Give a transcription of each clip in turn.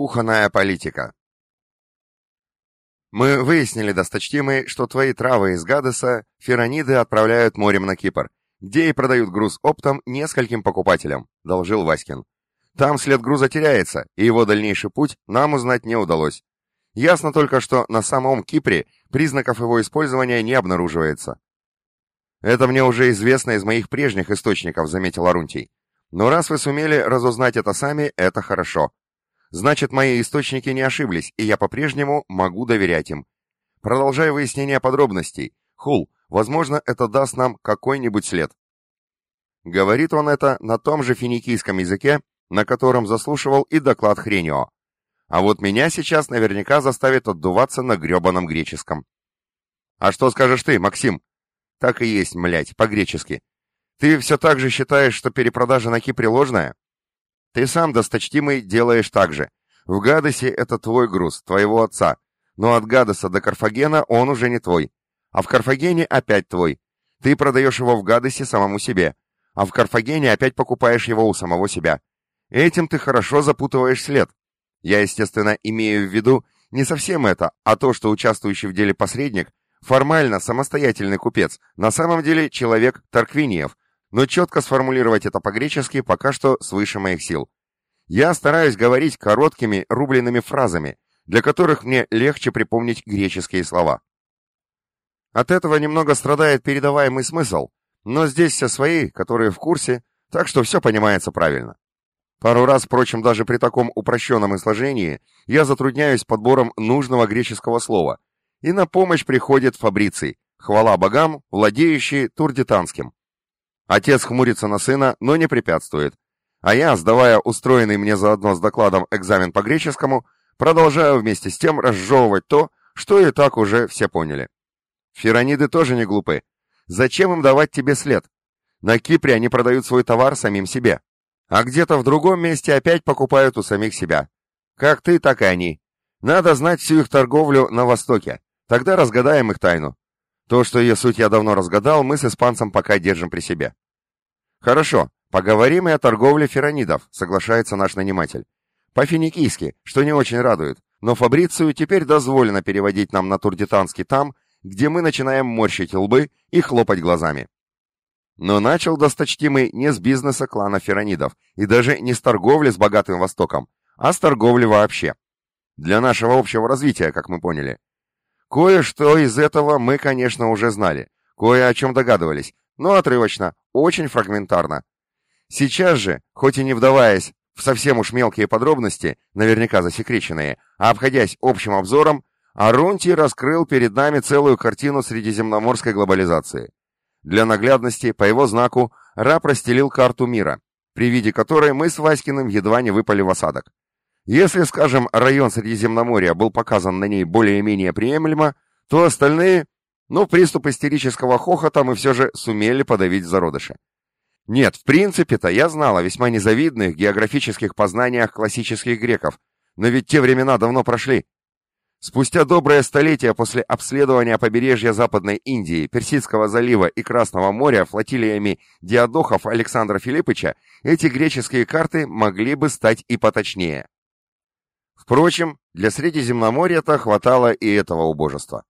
Кухонная политика. Мы выяснили, досточтимый, что твои травы из Гадеса ферониды отправляют морем на Кипр, где и продают груз оптом нескольким покупателям, должил Васькин. Там след груза теряется, и его дальнейший путь нам узнать не удалось. Ясно только, что на самом Кипре признаков его использования не обнаруживается. Это мне уже известно из моих прежних источников, заметил Арунтий. Но раз вы сумели разузнать это сами, это хорошо. Значит, мои источники не ошиблись, и я по-прежнему могу доверять им. Продолжай выяснение подробностей. Хул, возможно, это даст нам какой-нибудь след. Говорит он это на том же финикийском языке, на котором заслушивал и доклад Хренио. А вот меня сейчас наверняка заставит отдуваться на гребаном греческом. А что скажешь ты, Максим? Так и есть, млять, по-гречески. Ты все так же считаешь, что перепродажа на Кипре ложная? Ты сам, досточтимый, делаешь так же. В Гадосе это твой груз, твоего отца. Но от Гадоса до Карфагена он уже не твой. А в Карфагене опять твой. Ты продаешь его в Гадосе самому себе. А в Карфагене опять покупаешь его у самого себя. Этим ты хорошо запутываешь след. Я, естественно, имею в виду не совсем это, а то, что участвующий в деле посредник формально самостоятельный купец, на самом деле человек Тарквиниев, но четко сформулировать это по-гречески пока что свыше моих сил. Я стараюсь говорить короткими рубленными фразами, для которых мне легче припомнить греческие слова. От этого немного страдает передаваемый смысл, но здесь все свои, которые в курсе, так что все понимается правильно. Пару раз, впрочем, даже при таком упрощенном изложении, я затрудняюсь подбором нужного греческого слова, и на помощь приходит Фабриций, хвала богам, владеющий турдитанским. Отец хмурится на сына, но не препятствует. А я, сдавая устроенный мне заодно с докладом экзамен по греческому, продолжаю вместе с тем разжевывать то, что и так уже все поняли. Ферониды тоже не глупы. Зачем им давать тебе след? На Кипре они продают свой товар самим себе. А где-то в другом месте опять покупают у самих себя. Как ты, так и они. Надо знать всю их торговлю на Востоке. Тогда разгадаем их тайну. То, что ее суть я давно разгадал, мы с испанцем пока держим при себе. Хорошо, поговорим и о торговле феронидов, соглашается наш наниматель. По-финикийски, что не очень радует, но Фабрицию теперь дозволено переводить нам на турдитанский там, где мы начинаем морщить лбы и хлопать глазами. Но начал досточтимый не с бизнеса клана феронидов, и даже не с торговли с богатым Востоком, а с торговли вообще. Для нашего общего развития, как мы поняли. Кое-что из этого мы, конечно, уже знали, кое о чем догадывались, но отрывочно, очень фрагментарно. Сейчас же, хоть и не вдаваясь в совсем уж мелкие подробности, наверняка засекреченные, а обходясь общим обзором, Арунтий раскрыл перед нами целую картину средиземноморской глобализации. Для наглядности, по его знаку, Ра простелил карту мира, при виде которой мы с Васькиным едва не выпали в осадок. Если, скажем, район Средиземноморья был показан на ней более-менее приемлемо, то остальные, ну, приступ истерического хохота мы все же сумели подавить в зародыше. Нет, в принципе-то я знал о весьма незавидных географических познаниях классических греков, но ведь те времена давно прошли. Спустя доброе столетие после обследования побережья Западной Индии, Персидского залива и Красного моря флотилиями диадохов Александра Филиппыча, эти греческие карты могли бы стать и поточнее. Впрочем, для Средиземноморья-то хватало и этого убожества.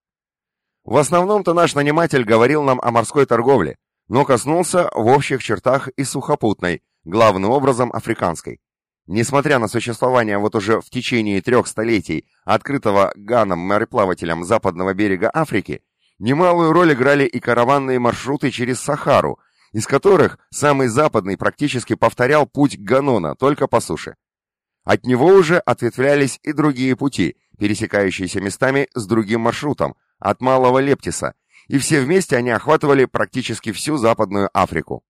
В основном-то наш наниматель говорил нам о морской торговле, но коснулся в общих чертах и сухопутной, главным образом африканской. Несмотря на существование вот уже в течение трех столетий открытого Ганом мореплавателям западного берега Африки, немалую роль играли и караванные маршруты через Сахару, из которых самый западный практически повторял путь Ганона, только по суше. От него уже ответвлялись и другие пути, пересекающиеся местами с другим маршрутом, от Малого Лептиса, и все вместе они охватывали практически всю Западную Африку.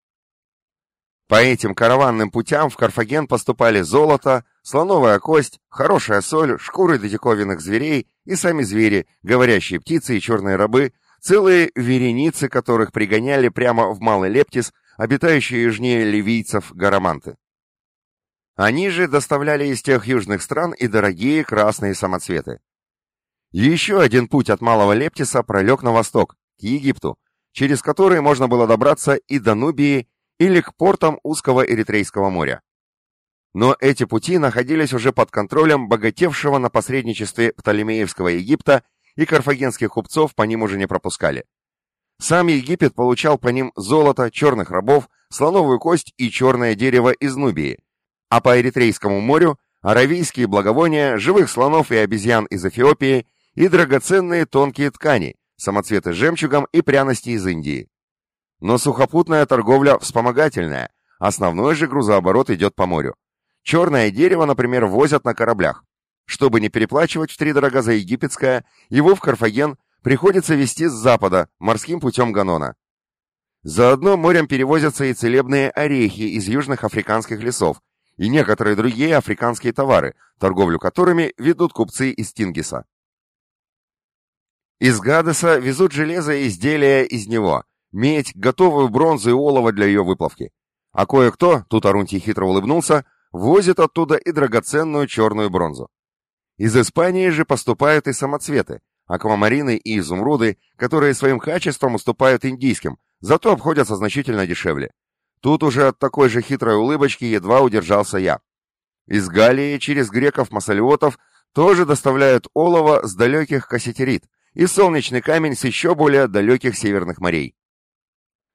По этим караванным путям в Карфаген поступали золото, слоновая кость, хорошая соль, шкуры диковинных зверей и сами звери, говорящие птицы и черные рабы, целые вереницы которых пригоняли прямо в Малый Лептис, обитающие южнее ливийцев гараманты. Они же доставляли из тех южных стран и дорогие красные самоцветы. Еще один путь от Малого Лептиса пролег на восток, к Египту, через который можно было добраться и до Нубии или к портам узкого Эритрейского моря. Но эти пути находились уже под контролем богатевшего на посредничестве Птолемеевского Египта, и карфагенских купцов по ним уже не пропускали. Сам Египет получал по ним золото, черных рабов, слоновую кость и черное дерево из Нубии, а по Эритрейскому морю – аравийские благовония, живых слонов и обезьян из Эфиопии и драгоценные тонкие ткани, самоцветы с жемчугом и пряности из Индии. Но сухопутная торговля вспомогательная, основной же грузооборот идет по морю. Черное дерево, например, возят на кораблях. Чтобы не переплачивать втридорога за египетское, его в Карфаген приходится везти с запада, морским путем Ганона. Заодно морем перевозятся и целебные орехи из южных африканских лесов, и некоторые другие африканские товары, торговлю которыми ведут купцы из Тингиса. Из Гадеса везут железо и изделия из него, медь, готовую бронзу и олово для ее выплавки. А кое-кто, тут Арунтий хитро улыбнулся, возит оттуда и драгоценную черную бронзу. Из Испании же поступают и самоцветы, аквамарины и изумруды, которые своим качеством уступают индийским, зато обходятся значительно дешевле. Тут уже от такой же хитрой улыбочки едва удержался я. Из Галлии через греков-масалиотов тоже доставляют олово с далеких кассетерит и солнечный камень с еще более далеких северных морей.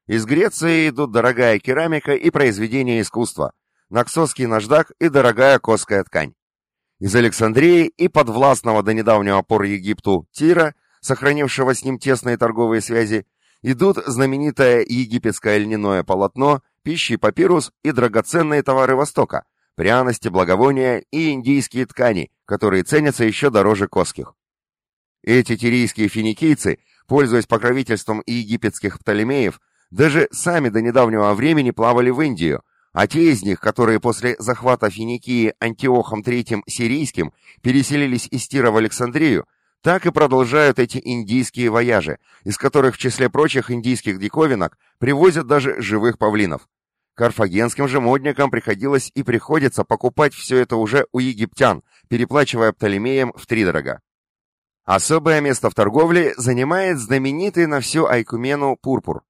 Из Греции идут дорогая керамика и произведения искусства, наксосский наждак и дорогая коская ткань. Из Александрии и подвластного до недавнего пора Египту Тира, сохранившего с ним тесные торговые связи, идут знаменитое египетское льняное полотно, пищи папирус и драгоценные товары Востока, пряности, благовония и индийские ткани, которые ценятся еще дороже коских. Эти тирийские финикийцы, пользуясь покровительством египетских Птолемеев, даже сами до недавнего времени плавали в Индию, а те из них, которые после захвата Финикии Антиохом III Сирийским переселились из Тира в Александрию, так и продолжают эти индийские вояжи, из которых в числе прочих индийских диковинок привозят даже живых павлинов. Карфагенским же модникам приходилось и приходится покупать все это уже у египтян, переплачивая Птолемеям втридорога. Особое место в торговле занимает знаменитый на всю Айкумену пурпур.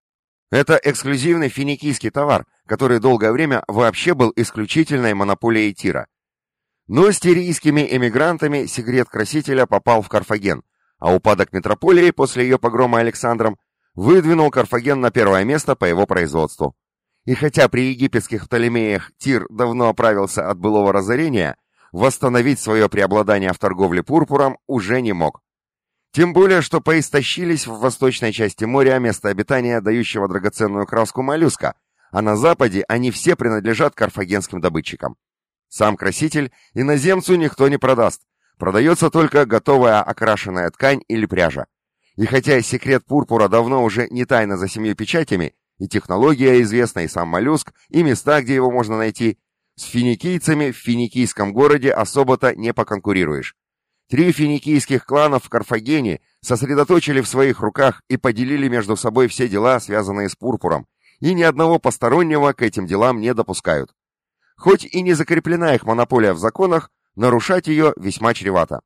Это эксклюзивный финикийский товар, который долгое время вообще был исключительной монополией Тира. Но с тирийскими эмигрантами секрет красителя попал в Карфаген, а упадок метрополии после ее погрома Александром выдвинул Карфаген на первое место по его производству. И хотя при египетских Птолемеях Тир давно оправился от былого разорения, восстановить свое преобладание в торговле пурпуром уже не мог. Тем более, что поистощились в восточной части моря место обитания, дающего драгоценную краску моллюска, а на западе они все принадлежат карфагенским добытчикам. Сам краситель иноземцу никто не продаст, продается только готовая окрашенная ткань или пряжа. И хотя секрет пурпура давно уже не тайна за семью печатями, и технология известна, и сам моллюск, и места, где его можно найти, с финикийцами в финикийском городе особо-то не поконкурируешь. Три финикийских клана в Карфагене сосредоточили в своих руках и поделили между собой все дела, связанные с пурпуром, и ни одного постороннего к этим делам не допускают. Хоть и не закреплена их монополия в законах, нарушать ее весьма чревато.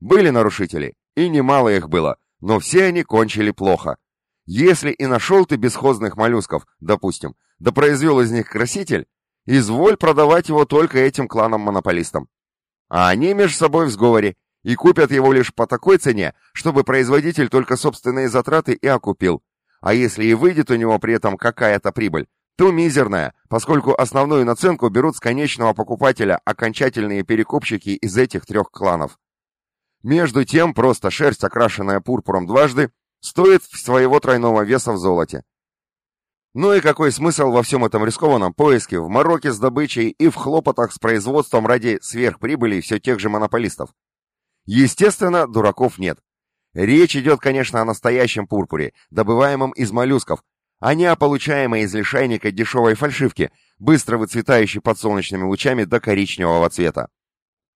Были нарушители, и немало их было, но все они кончили плохо. Если и нашел ты бесхозных моллюсков, допустим, да произвел из них краситель, изволь продавать его только этим кланам-монополистам. А они между собой в сговоре, и купят его лишь по такой цене, чтобы производитель только собственные затраты и окупил. А если и выйдет у него при этом какая-то прибыль, то мизерная, поскольку основную наценку берут с конечного покупателя окончательные перекупщики из этих трех кланов. Между тем, просто шерсть, окрашенная пурпуром дважды, стоит своего тройного веса в золоте. Ну и какой смысл во всем этом рискованном поиске, в мороке с добычей и в хлопотах с производством ради сверхприбыли все тех же монополистов? Естественно, дураков нет. Речь идет, конечно, о настоящем пурпуре, добываемом из моллюсков, а не о получаемой из лишайника дешевой фальшивки, быстро выцветающей под солнечными лучами до коричневого цвета.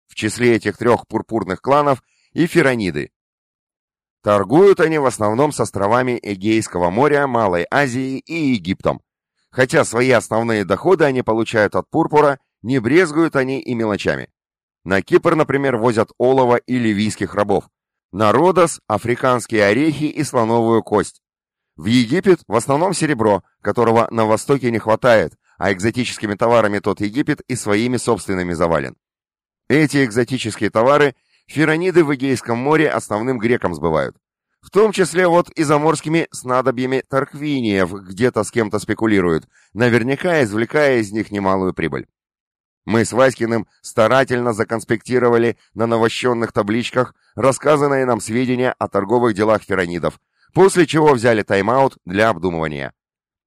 В числе этих трех пурпурных кланов и ферониды. Торгуют они в основном с островами Эгейского моря, Малой Азии и Египтом. Хотя свои основные доходы они получают от пурпура, не брезгуют они и мелочами. На Кипр, например, возят олово и ливийских рабов. На Родос – африканские орехи и слоновую кость. В Египет в основном серебро, которого на Востоке не хватает, а экзотическими товарами тот Египет и своими собственными завален. Эти экзотические товары ферониды в Эгейском море основным грекам сбывают. В том числе вот и заморскими снадобьями Тарквиниев где-то с кем-то спекулируют, наверняка извлекая из них немалую прибыль. Мы с Васькиным старательно законспектировали на навощенных табличках рассказанные нам сведения о торговых делах феронидов, после чего взяли тайм-аут для обдумывания.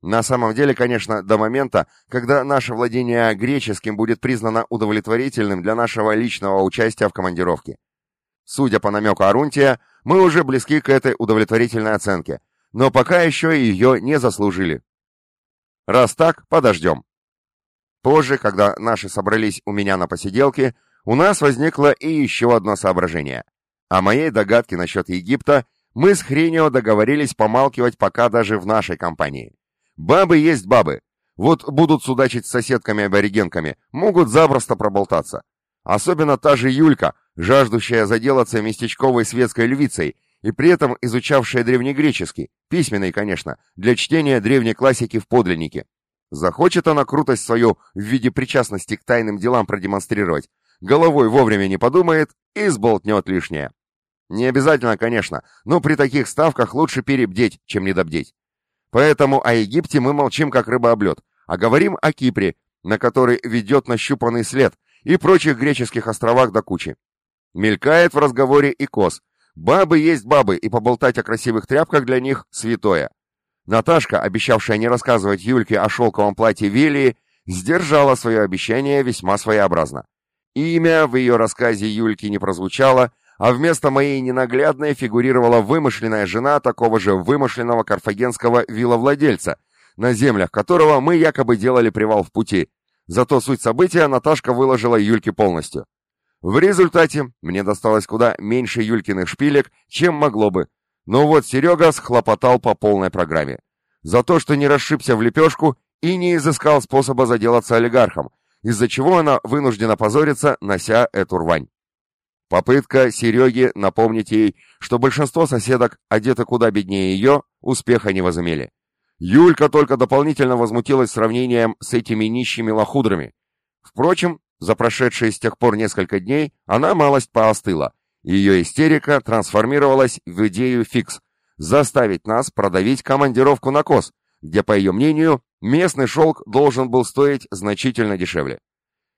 На самом деле, конечно, до момента, когда наше владение греческим будет признано удовлетворительным для нашего личного участия в командировке. Судя по намеку Арунтия, мы уже близки к этой удовлетворительной оценке, но пока еще ее не заслужили. Раз так, подождем. Позже, когда наши собрались у меня на посиделке, у нас возникло и еще одно соображение. О моей догадке насчет Египта мы с Хренио договорились помалкивать пока даже в нашей компании. Бабы есть бабы. Вот будут судачить с соседками-аборигенками, могут запросто проболтаться. Особенно та же Юлька, жаждущая заделаться местечковой светской львицей и при этом изучавшая древнегреческий, письменный, конечно, для чтения древней классики в подлиннике. Захочет она крутость свою в виде причастности к тайным делам продемонстрировать, головой вовремя не подумает и сболтнет лишнее. Не обязательно, конечно, но при таких ставках лучше перебдеть, чем недобдеть. Поэтому о Египте мы молчим, как рыба об лед, а говорим о Кипре, на который ведет нащупанный след, и прочих греческих островах до кучи. Мелькает в разговоре и Кос. Бабы есть бабы, и поболтать о красивых тряпках для них святое. Наташка, обещавшая не рассказывать Юльке о шелковом платье Велии, сдержала свое обещание весьма своеобразно. Имя в ее рассказе Юльки не прозвучало, а вместо моей ненаглядной фигурировала вымышленная жена такого же вымышленного карфагенского виловладельца, на землях которого мы якобы делали привал в пути. Зато суть события Наташка выложила Юльке полностью. В результате мне досталось куда меньше Юлькиных шпилек, чем могло бы, но вот Серега схлопотал по полной программе. За то, что не расшибся в лепешку и не изыскал способа заделаться олигархом, из-за чего она вынуждена позориться, нося эту рвань. Попытка Сереги напомнить ей, что большинство соседок одеты куда беднее ее, успеха не возымели. Юлька только дополнительно возмутилась сравнением с этими нищими лохудрами. Впрочем, за прошедшие с тех пор несколько дней она малость поостыла, ее истерика трансформировалась в идею фикс – заставить нас продавить командировку на КОС, где, по ее мнению, местный шелк должен был стоить значительно дешевле.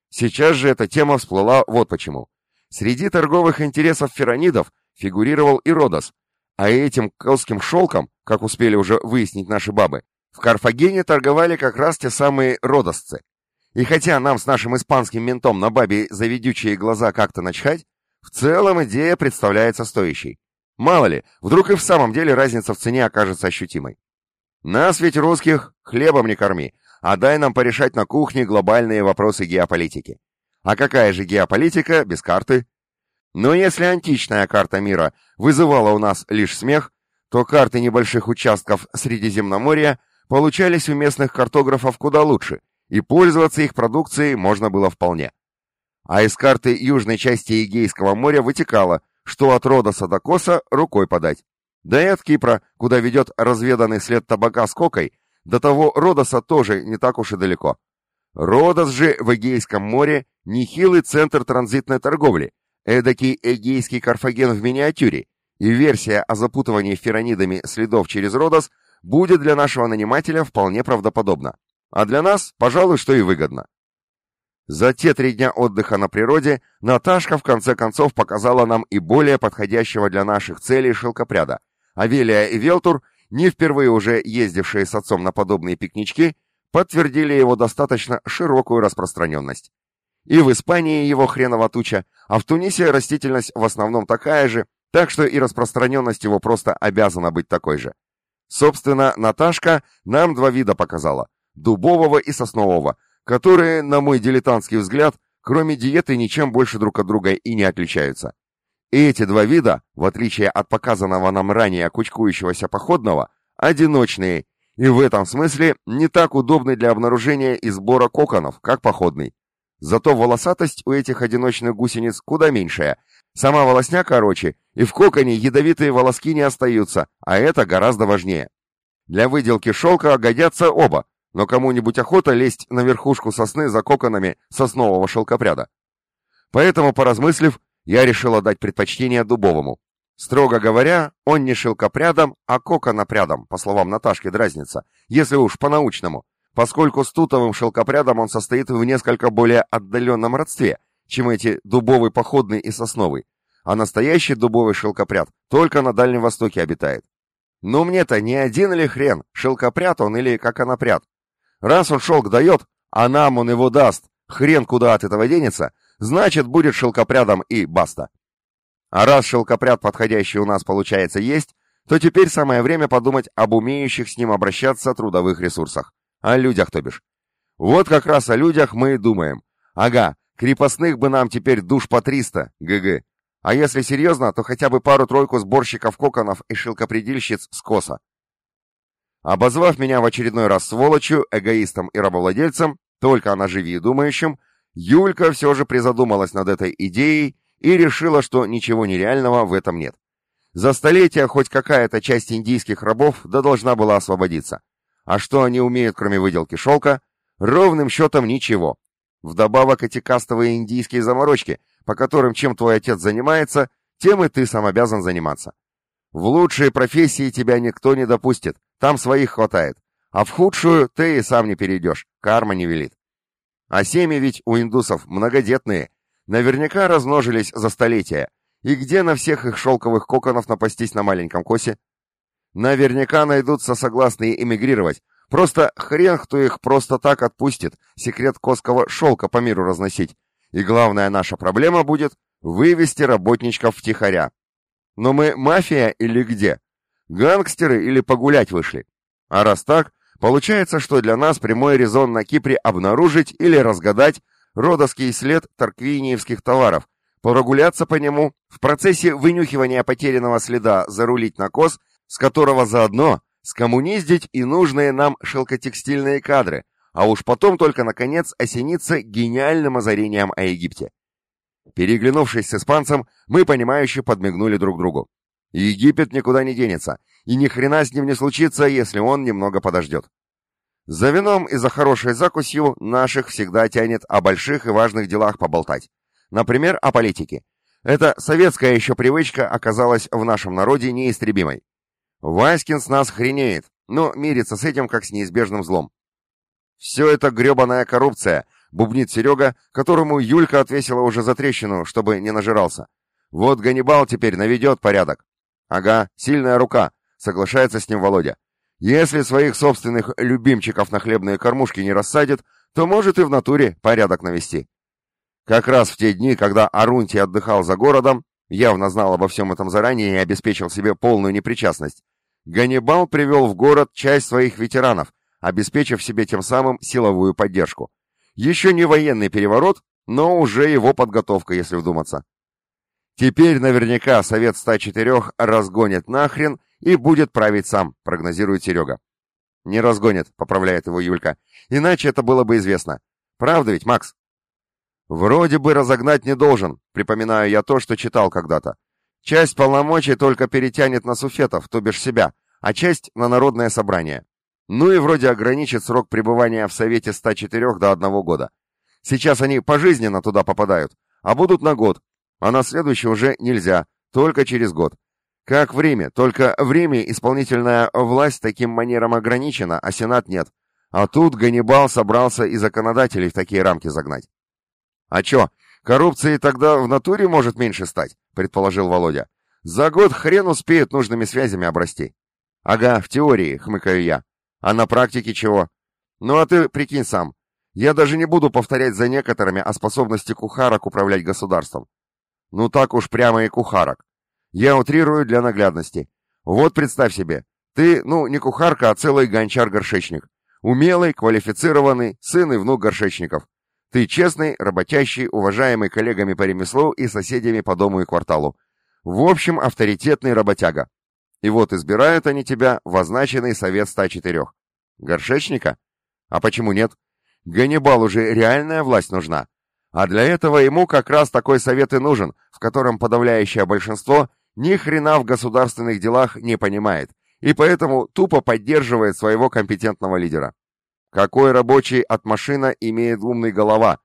Сейчас же эта тема всплыла вот почему. Среди торговых интересов феронидов фигурировал и Родос, а этим косским шелком, как успели уже выяснить наши бабы, в Карфагене торговали как раз те самые родосцы. И хотя нам с нашим испанским ментом на бабе заведючие глаза как-то начхать, в целом идея представляется стоящей. Мало ли, вдруг и в самом деле разница в цене окажется ощутимой. Нас ведь русских хлебом не корми, а дай нам порешать на кухне глобальные вопросы геополитики. А какая же геополитика без карты? Но если античная карта мира вызывала у нас лишь смех, то карты небольших участков Средиземноморья получались у местных картографов куда лучше, и пользоваться их продукцией можно было вполне а из карты южной части Эгейского моря вытекало, что от Родоса до Коса рукой подать. Да и от Кипра, куда ведет разведанный след табака с кокой, до того Родоса тоже не так уж и далеко. Родос же в Эгейском море – нехилый центр транзитной торговли, эдакий эгейский Карфаген в миниатюре, и версия о запутывании феронидами следов через Родос будет для нашего нанимателя вполне правдоподобна. А для нас, пожалуй, что и выгодно. За те три дня отдыха на природе Наташка в конце концов показала нам и более подходящего для наших целей шелкопряда. Авелия и Велтур, не впервые уже ездившие с отцом на подобные пикнички, подтвердили его достаточно широкую распространенность. И в Испании его хреново туча, а в Тунисе растительность в основном такая же, так что и распространенность его просто обязана быть такой же. Собственно, Наташка нам два вида показала – дубового и соснового – которые, на мой дилетантский взгляд, кроме диеты ничем больше друг от друга и не отличаются. И эти два вида, в отличие от показанного нам ранее кучкующегося походного, одиночные и в этом смысле не так удобны для обнаружения и сбора коконов, как походный. Зато волосатость у этих одиночных гусениц куда меньшая, сама волосня короче, и в коконе ядовитые волоски не остаются, а это гораздо важнее. Для выделки шелка годятся оба, Но кому-нибудь охота лезть на верхушку сосны за коконами соснового шелкопряда. Поэтому, поразмыслив, я решил отдать предпочтение дубовому. Строго говоря, он не шелкопрядом, а коконопрядом, по словам Наташки Дразница, если уж по-научному, поскольку с тутовым шелкопрядом он состоит в несколько более отдаленном родстве, чем эти дубовый походный и сосновый, а настоящий дубовый шелкопряд только на Дальнем Востоке обитает. Но мне-то не один или хрен, шелкопряд он или как конопряд. Раз он шелк дает, а нам он его даст, хрен куда от этого денется, значит будет шелкопрядом и баста. А раз шелкопряд подходящий у нас получается есть, то теперь самое время подумать об умеющих с ним обращаться трудовых ресурсах. О людях, то бишь. Вот как раз о людях мы и думаем. Ага, крепостных бы нам теперь душ по 300, ГГ. А если серьезно, то хотя бы пару-тройку сборщиков коконов и шелкопредельщиц с коса. Обозвав меня в очередной раз сволочью, эгоистом и рабовладельцем, только она живи и думающим, Юлька все же призадумалась над этой идеей и решила, что ничего нереального в этом нет. За столетия хоть какая-то часть индийских рабов да должна была освободиться. А что они умеют, кроме выделки шелка? Ровным счетом ничего. Вдобавок эти кастовые индийские заморочки, по которым чем твой отец занимается, тем и ты сам обязан заниматься. В лучшие профессии тебя никто не допустит, там своих хватает. А в худшую ты и сам не перейдешь, карма не велит. А семьи ведь у индусов многодетные, Наверняка размножились за столетия. И где на всех их шелковых коконов напастись на маленьком косе? Наверняка найдутся согласные эмигрировать. Просто хрен, кто их просто так отпустит, секрет косского шелка по миру разносить. И главная наша проблема будет вывести работничков втихаря. Но мы мафия или где? Гангстеры или погулять вышли? А раз так, получается, что для нас прямой резон на Кипре обнаружить или разгадать родовский след торквиниевских товаров, прогуляться по нему, в процессе вынюхивания потерянного следа зарулить на коз, с которого заодно скоммуниздить и нужные нам шелкотекстильные кадры, а уж потом только, наконец, осениться гениальным озарением о Египте. Переглянувшись с испанцем, мы, понимающе подмигнули друг другу. Египет никуда не денется, и ни хрена с ним не случится, если он немного подождет. За вином и за хорошей закусью наших всегда тянет о больших и важных делах поболтать. Например, о политике. Эта советская еще привычка оказалась в нашем народе неистребимой. Васькин с нас хренеет, но мирится с этим как с неизбежным злом. «Все это гребаная коррупция», — бубнит Серега, которому Юлька отвесила уже за трещину, чтобы не нажирался. «Вот Ганнибал теперь наведет порядок». «Ага, сильная рука», — соглашается с ним Володя. Если своих собственных любимчиков на хлебные кормушки не рассадит, то может и в натуре порядок навести. Как раз в те дни, когда Арунтий отдыхал за городом, явно знал обо всем этом заранее и обеспечил себе полную непричастность, Ганнибал привел в город часть своих ветеранов, обеспечив себе тем самым силовую поддержку. Еще не военный переворот, но уже его подготовка, если вдуматься. Теперь наверняка Совет 104 разгонит нахрен и будет править сам, прогнозирует Серега. Не разгонит, поправляет его Юлька. Иначе это было бы известно. Правда ведь, Макс? Вроде бы разогнать не должен, припоминаю я то, что читал когда-то. Часть полномочий только перетянет на суфетов, то бишь себя, а часть на народное собрание. Ну и вроде ограничит срок пребывания в Совете 104 до одного года. Сейчас они пожизненно туда попадают, а будут на год, а на следующий уже нельзя, только через год. Как время, только время исполнительная власть таким манером ограничена, а Сенат нет. А тут Ганнибал собрался и законодателей в такие рамки загнать. А чё, коррупции тогда в натуре может меньше стать, предположил Володя. За год хрен успеют нужными связями обрасти. Ага, в теории, хмыкаю я. А на практике чего? Ну а ты прикинь сам. Я даже не буду повторять за некоторыми о способности кухарок управлять государством. Ну так уж прямо и кухарок. Я утрирую для наглядности. Вот представь себе, ты, ну, не кухарка, а целый гончар-горшечник. Умелый, квалифицированный, сын и внук горшечников. Ты честный, работящий, уважаемый коллегами по ремеслу и соседями по дому и кварталу. В общем, авторитетный работяга. И вот избирают они тебя в означенный совет 104. Горшечника? А почему нет? Ганнибал уже реальная власть нужна. А для этого ему как раз такой совет и нужен, в котором подавляющее большинство ни хрена в государственных делах не понимает, и поэтому тупо поддерживает своего компетентного лидера. Какой рабочий от машина имеет умный голова?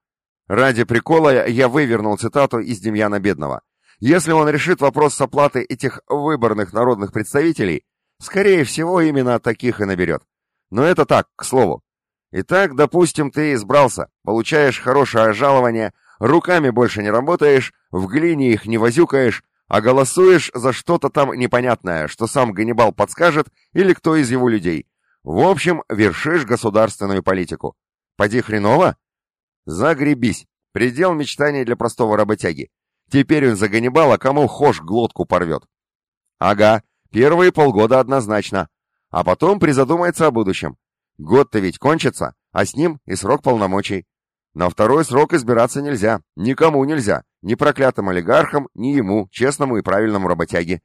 Ради прикола я вывернул цитату из Демьяна Бедного. Если он решит вопрос с оплатой этих выборных народных представителей, скорее всего, именно таких и наберет. Но это так, к слову. Итак, допустим, ты избрался, получаешь хорошее жалование, руками больше не работаешь, в глине их не возюкаешь, а голосуешь за что-то там непонятное, что сам Ганнибал подскажет или кто из его людей. В общем, вершишь государственную политику. Поди хреново? Загребись. Предел мечтаний для простого работяги. Теперь он за Ганнибала кому хошь глотку порвет. Ага, первые полгода однозначно. А потом призадумается о будущем. Год-то ведь кончится, а с ним и срок полномочий. На второй срок избираться нельзя, никому нельзя, ни проклятым олигархам, ни ему, честному и правильному работяге.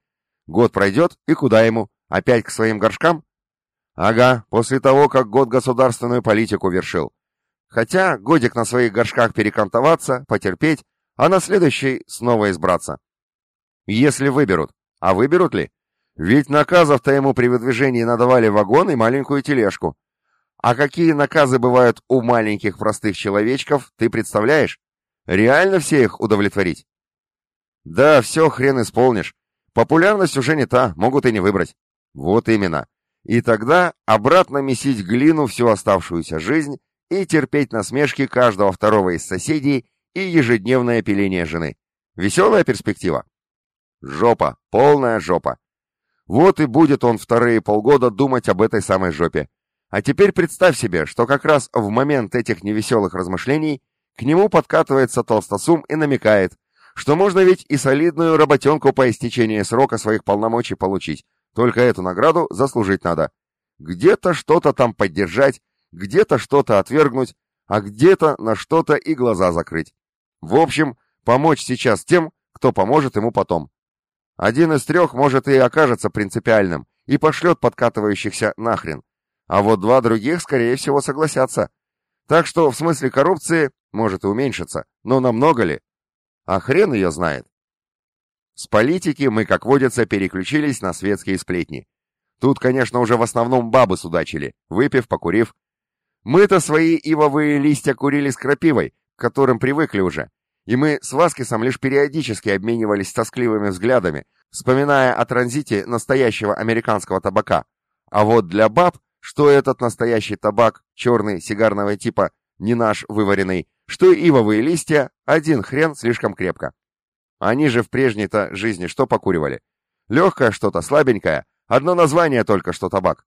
Год пройдет, и куда ему? Опять к своим горшкам? Ага, после того, как год государственную политику вершил. Хотя годик на своих горшках перекантоваться, потерпеть, а на следующий снова избраться. Если выберут. А выберут ли? Ведь наказов-то ему при выдвижении надавали вагон и маленькую тележку. А какие наказы бывают у маленьких простых человечков, ты представляешь? Реально все их удовлетворить? Да, все хрен исполнишь. Популярность уже не та, могут и не выбрать. Вот именно. И тогда обратно месить глину всю оставшуюся жизнь и терпеть насмешки каждого второго из соседей и ежедневное пиление жены. Веселая перспектива? Жопа, полная жопа. Вот и будет он вторые полгода думать об этой самой жопе. А теперь представь себе, что как раз в момент этих невеселых размышлений к нему подкатывается толстосум и намекает, что можно ведь и солидную работенку по истечении срока своих полномочий получить, только эту награду заслужить надо. Где-то что-то там поддержать, где-то что-то отвергнуть, а где-то на что-то и глаза закрыть. В общем, помочь сейчас тем, кто поможет ему потом. Один из трех может и окажется принципиальным и пошлет подкатывающихся нахрен, а вот два других, скорее всего, согласятся. Так что в смысле коррупции может и уменьшиться, но намного ли? А хрен ее знает. С политики мы, как водится, переключились на светские сплетни. Тут, конечно, уже в основном бабы судачили, выпив, покурив. Мы-то свои ивовые листья курили с крапивой, к которым привыкли уже, и мы с Васкисом лишь периодически обменивались тоскливыми взглядами, вспоминая о транзите настоящего американского табака. А вот для баб что этот настоящий табак, черный, сигарного типа, не наш вываренный, что ивовые листья, один хрен слишком крепко. Они же в прежней-то жизни что покуривали? Легкое что-то, слабенькое, одно название только что табак.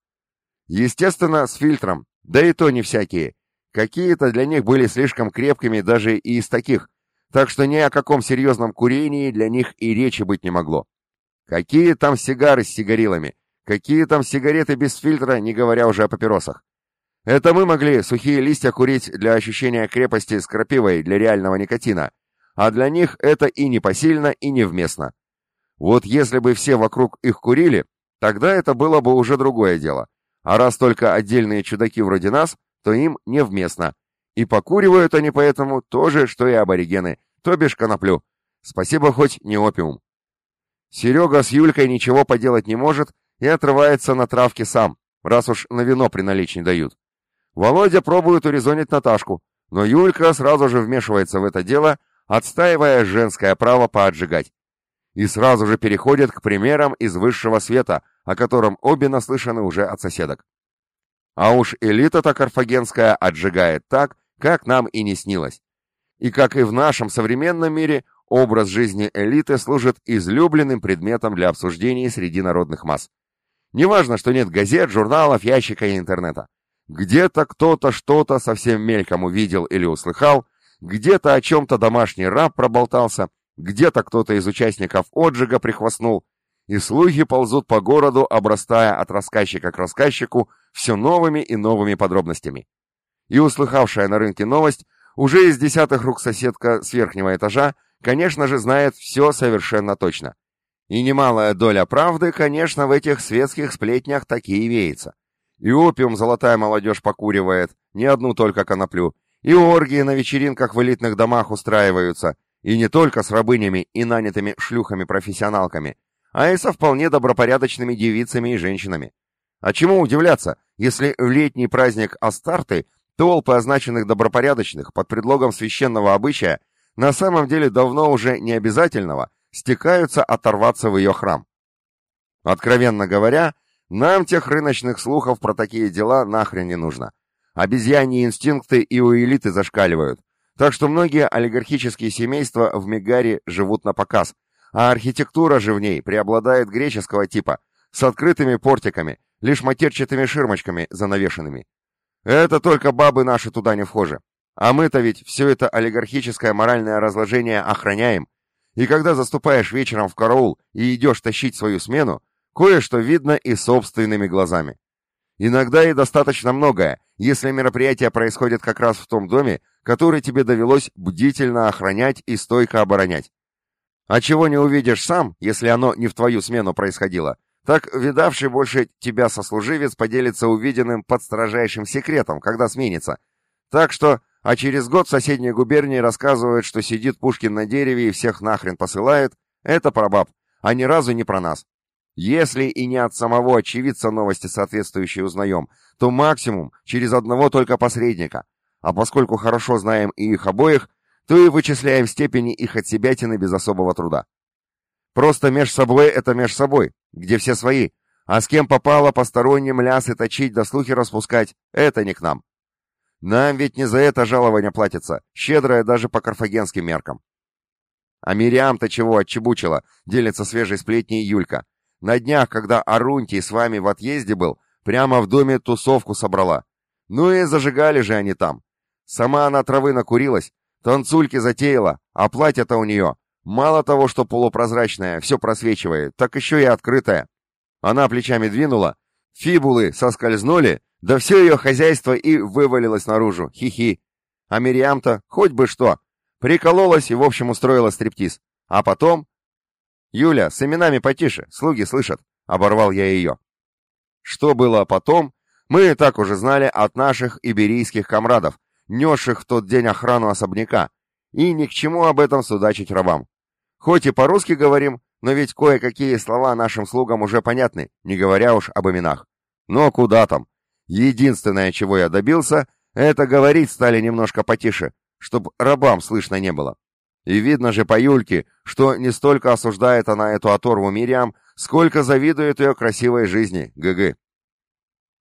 Естественно, с фильтром, да и то не всякие. Какие-то для них были слишком крепкими даже и из таких, так что ни о каком серьезном курении для них и речи быть не могло. Какие там сигары с сигарилами, Какие там сигареты без фильтра, не говоря уже о папиросах. Это мы могли сухие листья курить для ощущения крепости с крапивой для реального никотина, а для них это и непосильно, и невместно. Вот если бы все вокруг их курили, тогда это было бы уже другое дело. А раз только отдельные чудаки вроде нас, то им невместно. И покуривают они поэтому то же, что и аборигены, то бишь коноплю. Спасибо хоть не опиум. Серега с Юлькой ничего поделать не может и отрывается на травке сам, раз уж на вино при наличии дают. Володя пробует урезонить Наташку, но Юлька сразу же вмешивается в это дело, отстаивая женское право поотжигать. И сразу же переходит к примерам из высшего света, о котором обе наслышаны уже от соседок. А уж элита-то карфагенская отжигает так, как нам и не снилось. И как и в нашем современном мире, образ жизни элиты служит излюбленным предметом для обсуждений среди народных масс. Неважно, что нет газет, журналов, ящика и интернета. Где-то кто-то что-то совсем мельком увидел или услыхал, где-то о чем-то домашний раб проболтался, где-то кто-то из участников отжига прихвастнул, и слухи ползут по городу, обрастая от рассказчика к рассказчику все новыми и новыми подробностями. И услыхавшая на рынке новость, уже из десятых рук соседка с верхнего этажа, конечно же, знает все совершенно точно. И немалая доля правды, конечно, в этих светских сплетнях таки имеется. И опиум золотая молодежь покуривает, не одну только коноплю, и оргии на вечеринках в элитных домах устраиваются, и не только с рабынями и нанятыми шлюхами-профессионалками, а и со вполне добропорядочными девицами и женщинами. А чему удивляться, если в летний праздник Астарты толпы означенных добропорядочных под предлогом священного обычая на самом деле давно уже не обязательного стекаются оторваться в ее храм. Откровенно говоря, нам тех рыночных слухов про такие дела нахрен не нужно. Обезьяньи инстинкты и у элиты зашкаливают, так что многие олигархические семейства в Мегаре живут на показ, а архитектура же в ней преобладает греческого типа, с открытыми портиками, лишь матерчатыми ширмочками занавешенными. Это только бабы наши туда не вхожи. А мы-то ведь все это олигархическое моральное разложение охраняем. И когда заступаешь вечером в караул и идешь тащить свою смену, кое-что видно и собственными глазами. Иногда и достаточно многое, если мероприятие происходит как раз в том доме, который тебе довелось бдительно охранять и стойко оборонять. А чего не увидишь сам, если оно не в твою смену происходило, так видавший больше тебя сослуживец поделится увиденным под строжайшим секретом, когда сменится. Так что, а через год в соседней губернии рассказывают, что сидит Пушкин на дереве и всех нахрен посылает, это про баб, а ни разу не про нас. Если и не от самого очевидца новости соответствующие узнаем, то максимум через одного только посредника. А поскольку хорошо знаем и их обоих, то и вычисляем степени их от себятины без особого труда. Просто меж собой это меж собой, где все свои, а с кем попало посторонним лясы точить да слухи распускать, это не к нам. Нам ведь не за это жалование платится, щедрое даже по карфагенским меркам. А Мириам-то чего отчебучила, делится свежей сплетней Юлька. На днях, когда Арунтий с вами в отъезде был, прямо в доме тусовку собрала. Ну и зажигали же они там. Сама она травы накурилась, танцульки затеяла, а платье-то у нее Мало того, что полупрозрачная, все просвечивает, так еще и открытая. Она плечами двинула, фибулы соскользнули, да все ее хозяйство и вывалилось наружу, хи-хи. А Мириам-то хоть бы что, прикололась и в общем устроила стриптиз. А потом... «Юля, с именами потише, слуги слышат», — оборвал я ее. Что было потом, мы и так уже знали от наших иберийских комрадов, несших в тот день охрану особняка, и ни к чему об этом судачить рабам. Хоть и по-русски говорим, но ведь кое-какие слова нашим слугам уже понятны, не говоря уж об именах. Но куда там? Единственное, чего я добился, это говорить стали немножко потише, чтоб рабам слышно не было. И видно же по Юльке, что не столько осуждает она эту оторву Мириам, сколько завидует ее красивой жизни, ГГ.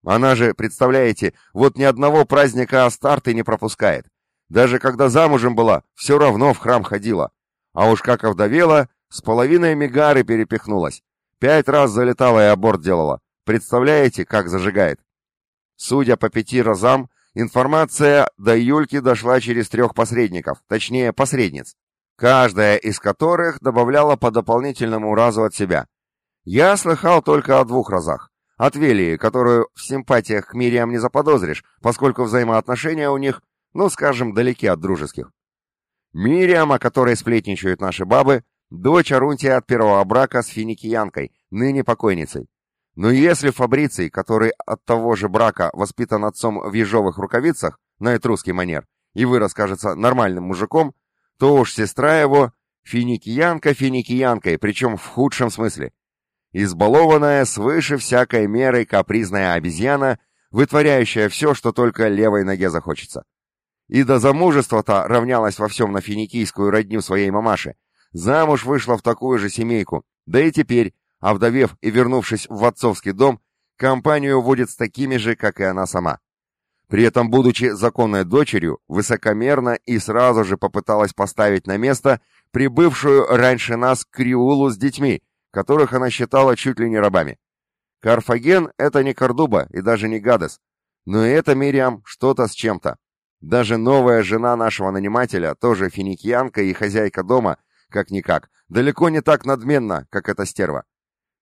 Она же, представляете, вот ни одного праздника Астарты не пропускает. Даже когда замужем была, все равно в храм ходила. А уж как овдовела, с половиной мигары перепихнулась. Пять раз залетала и аборт делала. Представляете, как зажигает? Судя по пяти разам, информация до Юльки дошла через трех посредников, точнее, посредниц, каждая из которых добавляла по дополнительному разу от себя. Я слыхал только о двух разах. От Велии, которую в симпатиях к Мириам не заподозришь, поскольку взаимоотношения у них, ну, скажем, далеки от дружеских. Мириам, о которой сплетничают наши бабы, дочь Арунтия от первого брака с финикиянкой, ныне покойницей. Но если Фабриций, который от того же брака воспитан отцом в ежовых рукавицах, на этрусский манер, и вырос, кажется, нормальным мужиком, то уж сестра его финикиянка финикиянкой, причем в худшем смысле. Избалованная свыше всякой меры капризная обезьяна, вытворяющая все, что только левой ноге захочется. И до замужества-то равнялась во всем на финикийскую родню своей мамаши. Замуж вышла в такую же семейку. Да и теперь, овдовев и вернувшись в отцовский дом, компанию водит с такими же, как и она сама. При этом, будучи законной дочерью, высокомерно и сразу же попыталась поставить на место прибывшую раньше нас Криулу с детьми, которых она считала чуть ли не рабами. Карфаген — это не Кордуба и даже не Гадес, но и это, Мириам, что-то с чем-то. Даже новая жена нашего нанимателя, тоже финикиянка и хозяйка дома, как-никак, далеко не так надменна, как эта стерва.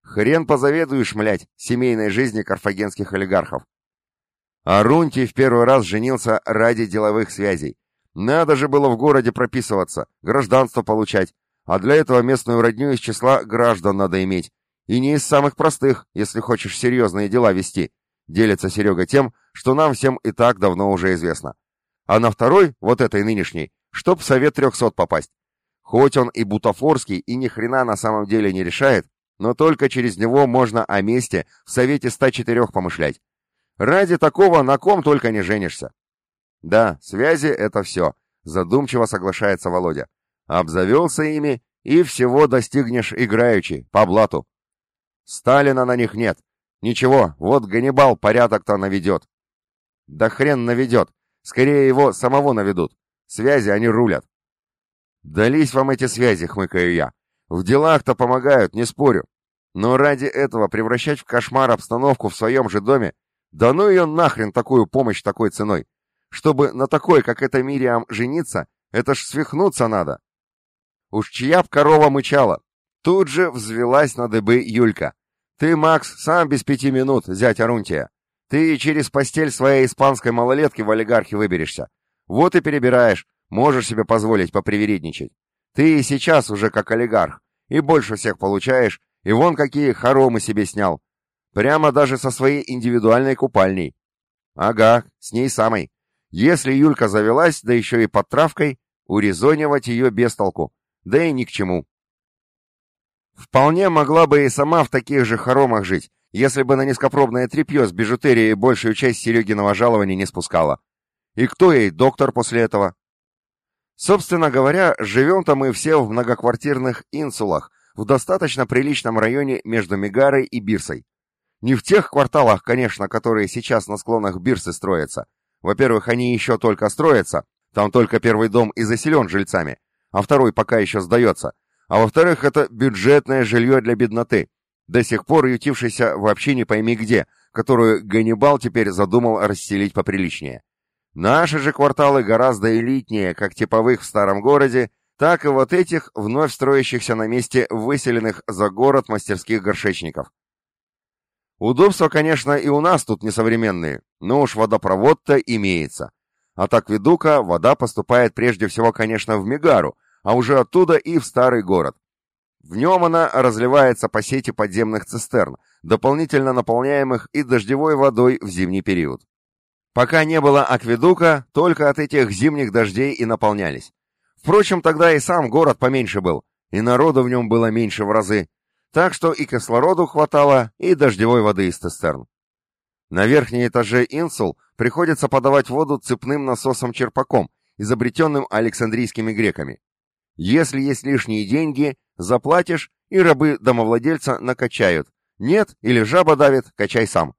Хрен позаведуешь, млять, семейной жизни карфагенских олигархов. Арунтий в первый раз женился ради деловых связей. Надо же было в городе прописываться, гражданство получать, а для этого местную родню из числа граждан надо иметь. И не из самых простых, если хочешь серьезные дела вести. Делится Серега тем, что нам всем и так давно уже известно а на второй, вот этой нынешней, чтоб в Совет 300 попасть. Хоть он и бутафорский, и ни хрена на самом деле не решает, но только через него можно о месте в Совете 104 помышлять. Ради такого на ком только не женишься. Да, связи — это все, задумчиво соглашается Володя. Обзавелся ими, и всего достигнешь играючи, по блату. Сталина на них нет. Ничего, вот Ганнибал порядок-то наведет. Да хрен наведет. Скорее его самого наведут. Связи они рулят. Дались вам эти связи, хмыкаю я. В делах-то помогают, не спорю. Но ради этого превращать в кошмар обстановку в своем же доме, да ну ее нахрен такую помощь такой ценой. Чтобы на такой, как эта Мириам, жениться, это ж свихнуться надо. Уж чья б корова мычала. Тут же взвелась на дыбы Юлька. Ты, Макс, сам без пяти минут, зять Арунтия. Ты через постель своей испанской малолетки в олигархи выберешься. Вот и перебираешь, можешь себе позволить попривередничать. Ты и сейчас уже как олигарх, и больше всех получаешь, и вон какие хоромы себе снял. Прямо даже со своей индивидуальной купальней. Ага, с ней самой. Если Юлька завелась, да еще и под травкой, урезонивать ее без толку. Да и ни к чему. Вполне могла бы и сама в таких же хоромах жить, если бы на низкопробное тряпье с бижутерией большую часть Серегиного жалования не спускала. И кто ей доктор после этого? Собственно говоря, живем-то мы все в многоквартирных инсулах, в достаточно приличном районе между Мегарой и Бирсой. Не в тех кварталах, конечно, которые сейчас на склонах Бирсы строятся. Во-первых, они еще только строятся, там только первый дом и заселен жильцами, а второй пока еще сдается. А во-вторых, это бюджетное жилье для бедноты, до сих пор ютившийся вообще не пойми где, которую Ганнибал теперь задумал расселить поприличнее. Наши же кварталы гораздо элитнее, как типовых в старом городе, так и вот этих вновь строящихся на месте выселенных за город мастерских горшечников. Удобства, конечно, и у нас тут несовременные, но уж водопровод-то имеется. А так ведука вода поступает прежде всего, конечно, в Мегару, а уже оттуда и в старый город. В нем она разливается по сети подземных цистерн, дополнительно наполняемых и дождевой водой в зимний период. Пока не было акведука, только от этих зимних дождей и наполнялись. Впрочем, тогда и сам город поменьше был, и народу в нем было меньше в разы, так что и кислороду хватало, и дождевой воды из цистерн. На верхние этаже инсул приходится подавать воду цепным насосом-черпаком, изобретенным александрийскими греками. Если есть лишние деньги, заплатишь, и рабы домовладельца накачают. Нет, или жаба давит, качай сам.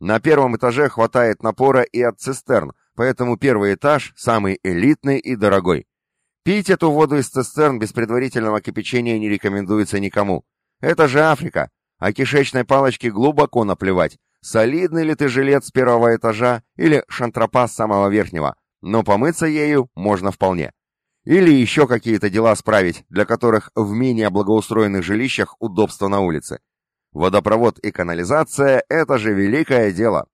На первом этаже хватает напора и от цистерн, поэтому первый этаж самый элитный и дорогой. Пить эту воду из цистерн без предварительного кипячения не рекомендуется никому. Это же Африка, а кишечной палочке глубоко наплевать, солидный ли ты жилет с первого этажа или шантропа с самого верхнего, но помыться ею можно вполне. Или еще какие-то дела справить, для которых в менее благоустроенных жилищах удобство на улице. Водопровод и канализация – это же великое дело.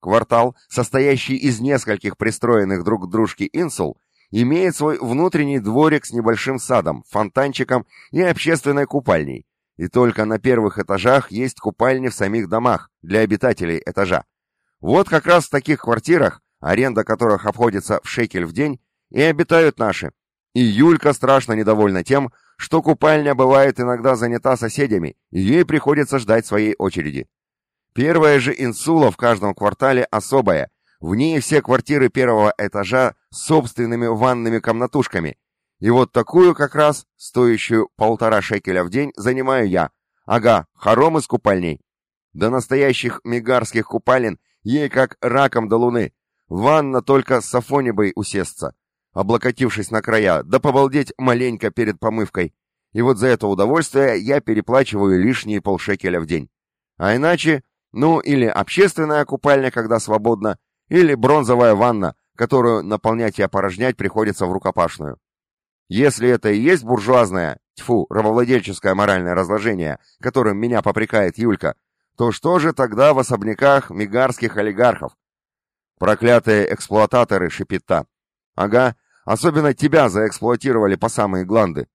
Квартал, состоящий из нескольких пристроенных друг к дружке инсул, имеет свой внутренний дворик с небольшим садом, фонтанчиком и общественной купальней, и только на первых этажах есть купальни в самих домах для обитателей этажа. Вот как раз в таких квартирах, аренда которых обходится в шекель в день, и обитают наши. И Юлька страшно недовольна тем, что купальня бывает иногда занята соседями, и ей приходится ждать своей очереди. Первая же инсула в каждом квартале особая. В ней все квартиры первого этажа с собственными ванными комнатушками, и вот такую как раз, стоящую полтора шекеля в день, занимаю я. Ага, хором из купальней. До настоящих мигарских купалин ей как раком до луны. Ванна только с афонибой усесться, облокотившись на края, да побалдеть маленько перед помывкой. И вот за это удовольствие я переплачиваю лишние полшекеля в день. А иначе, ну или общественная купальня, когда свободно, или бронзовая ванна, которую наполнять и опорожнять приходится в рукопашную. Если это и есть буржуазное, тьфу, рабовладельческое моральное разложение, которым меня попрекает Юлька, то что же тогда в особняках мигарских олигархов? Проклятые эксплуататоры, шипит та. Ага, особенно тебя заэксплуатировали по самые гланды.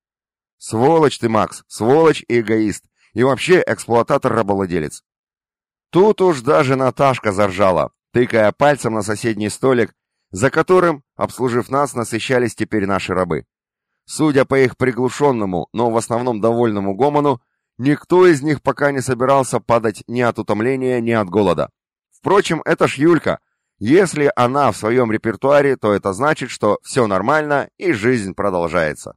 Сволочь ты, Макс, сволочь и эгоист. И вообще эксплуататор-рабовладелец. Тут уж даже Наташка заржала, тыкая пальцем на соседний столик, за которым, обслужив нас, насыщались теперь наши рабы. Судя по их приглушенному, но в основном довольному гомону, Никто из них пока не собирался падать ни от утомления, ни от голода. Впрочем, это ж Юлька. Если она в своем репертуаре, то это значит, что все нормально и жизнь продолжается.